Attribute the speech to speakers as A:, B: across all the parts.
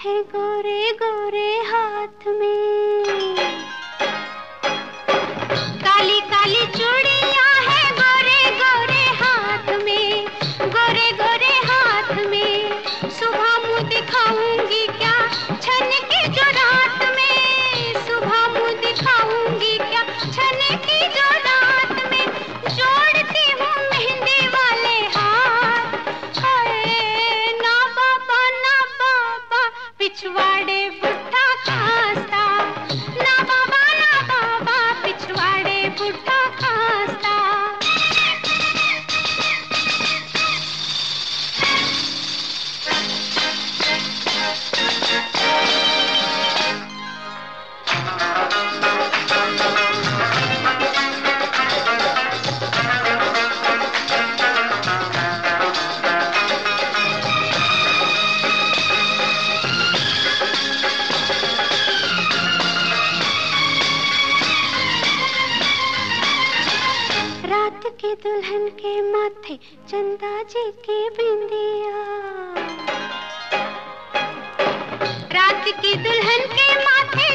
A: হে করে good के दुल्हन के माथे चंदा जी की बिंदिया। रात की दुल्हन के माथे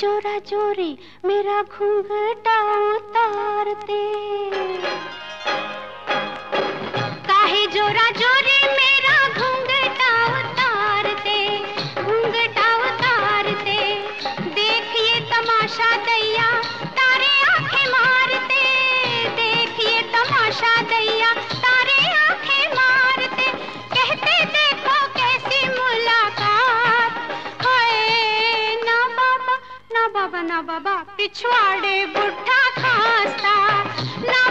A: जोरा जोरी मेरा घूंघटा उतारते काहे जोरा जोरी मेरा घूंघटा उतारते घूंघटा उतारते देखिए तमाशा दैया, तारे आँखें मारते। देखिए तमाशा दैया, तारे आँखें मारते। कहते देखो कैसी मुलाकात। हाय, ना बाबा ना बाबा ना बाबा, पिछवाड़े बुढ़ा खास्ता ना